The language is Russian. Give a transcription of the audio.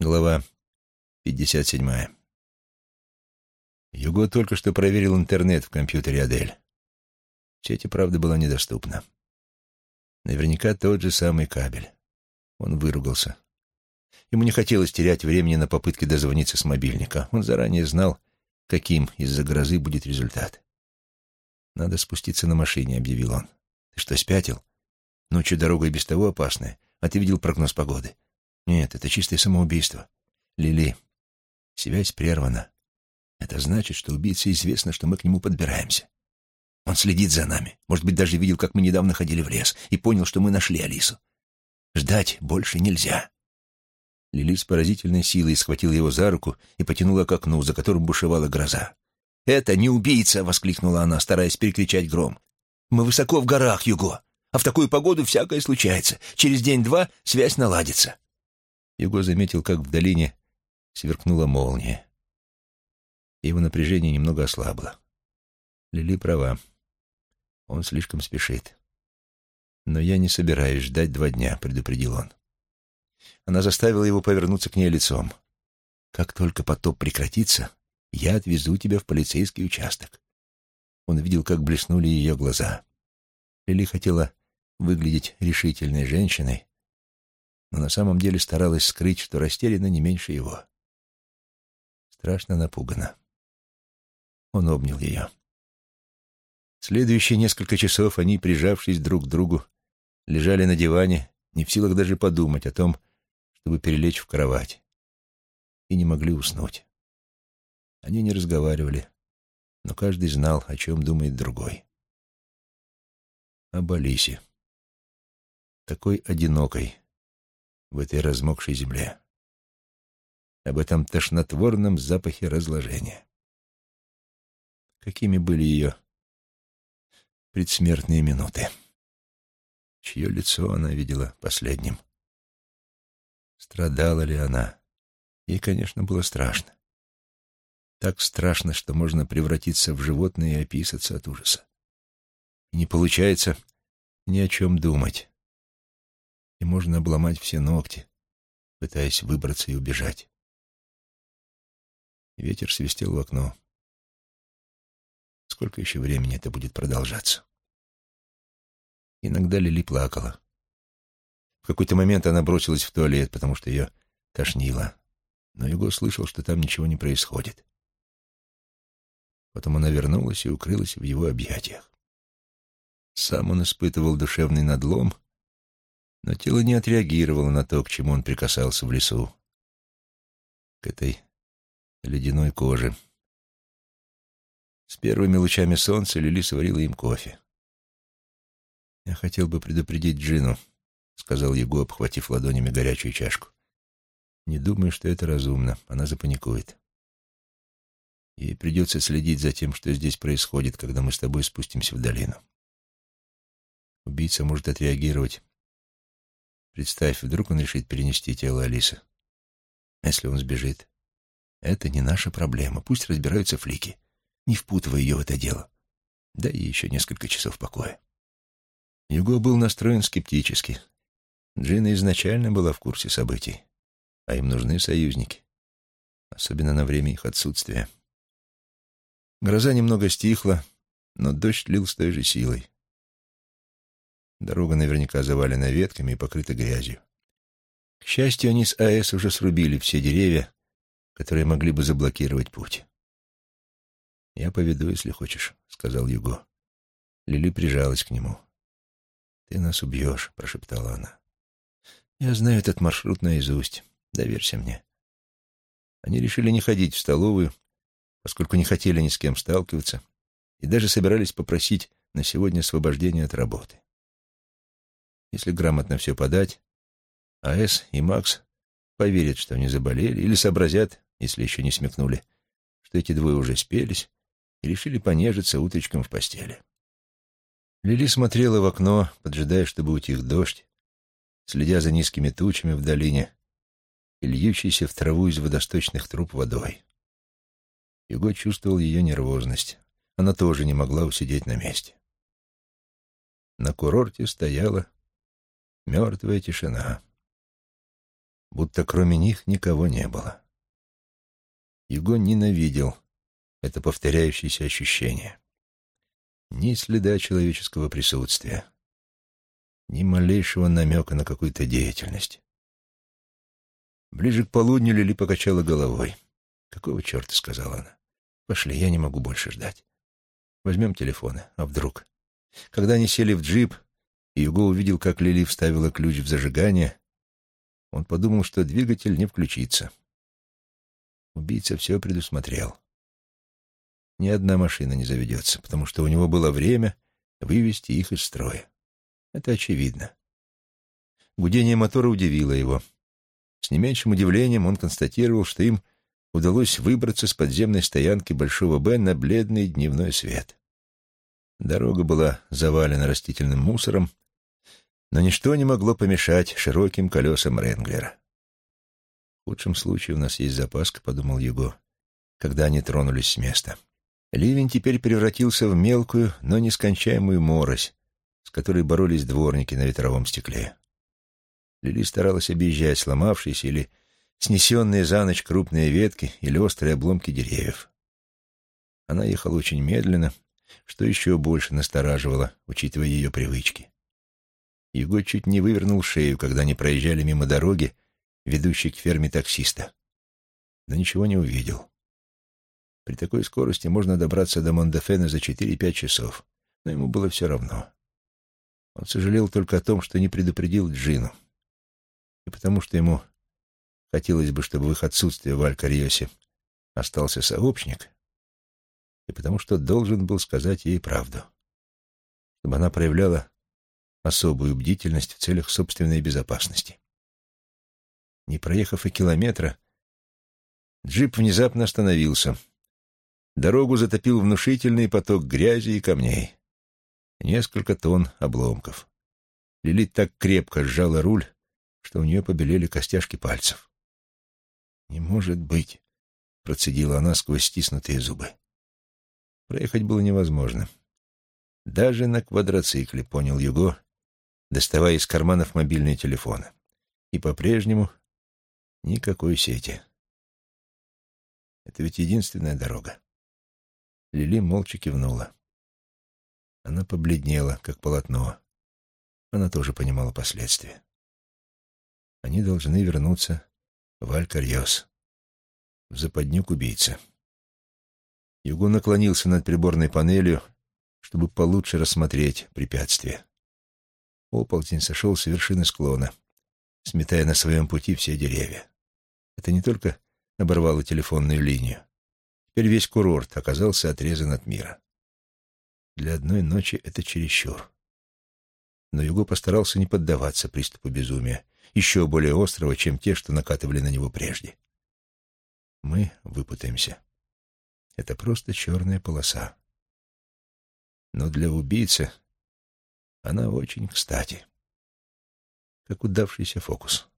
Глава 57. Юго только что проверил интернет в компьютере Адель. В сети, правда, была недоступна. Наверняка тот же самый кабель. Он выругался. Ему не хотелось терять времени на попытки дозвониться с мобильника. Он заранее знал, каким из-за грозы будет результат. «Надо спуститься на машине», — объявил он. «Ты что, спятил? Ночью дорога и без того опасная, а ты видел прогноз погоды. Нет, это чистое самоубийство. Лили, связь прервана. Это значит, что убийце известно, что мы к нему подбираемся. Он следит за нами. Может быть, даже видел, как мы недавно ходили в лес, и понял, что мы нашли Алису. Ждать больше нельзя. Лили с поразительной силой схватила его за руку и потянула к окну, за которым бушевала гроза. «Это не убийца!» — воскликнула она, стараясь перекричать гром. «Мы высоко в горах, Юго, а в такую погоду всякое случается. Через день-два связь наладится». Юго заметил, как в долине сверкнула молния. Его напряжение немного ослабло. Лили права. Он слишком спешит. «Но я не собираюсь ждать два дня», — предупредил он. Она заставила его повернуться к ней лицом. «Как только потоп прекратится, я отвезу тебя в полицейский участок». Он видел, как блеснули ее глаза. Лили хотела выглядеть решительной женщиной, но на самом деле старалась скрыть, что растеряна не меньше его. Страшно напугана. Он обнял ее. Следующие несколько часов они, прижавшись друг к другу, лежали на диване, не в силах даже подумать о том, чтобы перелечь в кровать, и не могли уснуть. Они не разговаривали, но каждый знал, о чем думает другой. Об Алисе. Такой одинокой, в этой размокшей земле. Об этом тошнотворном запахе разложения. Какими были ее предсмертные минуты? Чье лицо она видела последним? Страдала ли она? Ей, конечно, было страшно. Так страшно, что можно превратиться в животное и описаться от ужаса. И не получается ни о чем думать и можно обломать все ногти, пытаясь выбраться и убежать. Ветер свистел в окно. Сколько еще времени это будет продолжаться? Иногда Лили плакала. В какой-то момент она бросилась в туалет, потому что ее тошнило. Но Юго слышал, что там ничего не происходит. Потом она вернулась и укрылась в его объятиях. Сам он испытывал душевный надлом но тело не отреагировало на то, к чему он прикасался в лесу. К этой ледяной коже. С первыми лучами солнца Лили сварила им кофе. «Я хотел бы предупредить Джину», — сказал Его, обхватив ладонями горячую чашку. «Не думаю, что это разумно. Она запаникует. Ей придется следить за тем, что здесь происходит, когда мы с тобой спустимся в долину. Убийца может отреагировать Представь, вдруг он решит перенести тело Алисы. А если он сбежит? Это не наша проблема. Пусть разбираются флики. Не впутывай ее в это дело. Дай ей еще несколько часов покоя. Юго был настроен скептически. Джина изначально была в курсе событий, а им нужны союзники, особенно на время их отсутствия. Гроза немного стихла, но дождь лил с той же силой. Дорога наверняка завалена ветками и покрыта грязью. К счастью, они с АЭС уже срубили все деревья, которые могли бы заблокировать путь. «Я поведу, если хочешь», — сказал Юго. Лили прижалась к нему. «Ты нас убьешь», — прошептала она. «Я знаю этот маршрут наизусть. Доверься мне». Они решили не ходить в столовую, поскольку не хотели ни с кем сталкиваться, и даже собирались попросить на сегодня освобождения от работы. Если грамотно все подать, А.С. и Макс поверят, что они заболели, или сообразят, если еще не смекнули, что эти двое уже спелись и решили понежиться утречком в постели. Лили смотрела в окно, поджидая, чтобы утих дождь, следя за низкими тучами в долине и льющейся в траву из водосточных труб водой. Его чувствовал ее нервозность. Она тоже не могла усидеть на месте. На курорте стояла Мертвая тишина. будто кроме них никого не было. Юго ненавидел это повторяющееся ощущение. Ни следа человеческого присутствия, ни малейшего намека на какую-то деятельность. Ближе к полудню Лили покачала головой. «Какого черта?» — сказала она. «Пошли, я не могу больше ждать. Возьмем телефоны, а вдруг?» Когда они сели в джип, и Юго увидел, как Лили вставила ключ в зажигание, он подумал, что двигатель не включится. Убийца все предусмотрел. Ни одна машина не заведется, потому что у него было время вывести их из строя. Это очевидно. Гудение мотора удивило его. С не меньшим удивлением он констатировал, что им удалось выбраться с подземной стоянки Большого Б на бледный дневной свет. Дорога была завалена растительным мусором, но ничто не могло помешать широким колесам Ренглера. «В худшем случае у нас есть запаска», — подумал Юго, когда они тронулись с места. Ливень теперь превратился в мелкую, но нескончаемую морось, с которой боролись дворники на ветровом стекле. Лили старалась объезжать сломавшиеся или снесенные за ночь крупные ветки или острые обломки деревьев. Она ехала очень медленно, что еще больше настораживало, учитывая ее привычки. Юго чуть не вывернул шею, когда они проезжали мимо дороги, ведущей к ферме таксиста. Но ничего не увидел. При такой скорости можно добраться до Мондефена за 4-5 часов, но ему было все равно. Он сожалел только о том, что не предупредил Джину. И потому что ему хотелось бы, чтобы в их отсутствие в Алькариосе остался сообщник, и потому что должен был сказать ей правду, чтобы она проявляла особую бдительность в целях собственной безопасности. Не проехав и километра, джип внезапно остановился. Дорогу затопил внушительный поток грязи и камней. Несколько тонн обломков. Лилит так крепко сжала руль, что у нее побелели костяшки пальцев. «Не может быть!» — процедила она сквозь стиснутые зубы. Проехать было невозможно. Даже на квадроцикле, понял Юго, доставая из карманов мобильные телефоны. И по-прежнему никакой сети. Это ведь единственная дорога. Лили молча кивнула. Она побледнела, как полотно. Она тоже понимала последствия. Они должны вернуться в Алькарьос, в западню к убийце. Юго наклонился над приборной панелью, чтобы получше рассмотреть препятствие. Оползень сошел с вершины склона, сметая на своем пути все деревья. Это не только оборвало телефонную линию. Теперь весь курорт оказался отрезан от мира. Для одной ночи это чересчур. Но Юго постарался не поддаваться приступу безумия, еще более острого, чем те, что накатывали на него прежде. Мы выпутаемся. Это просто черная полоса. Но для убийцы она очень кстати. Как удавшийся фокус.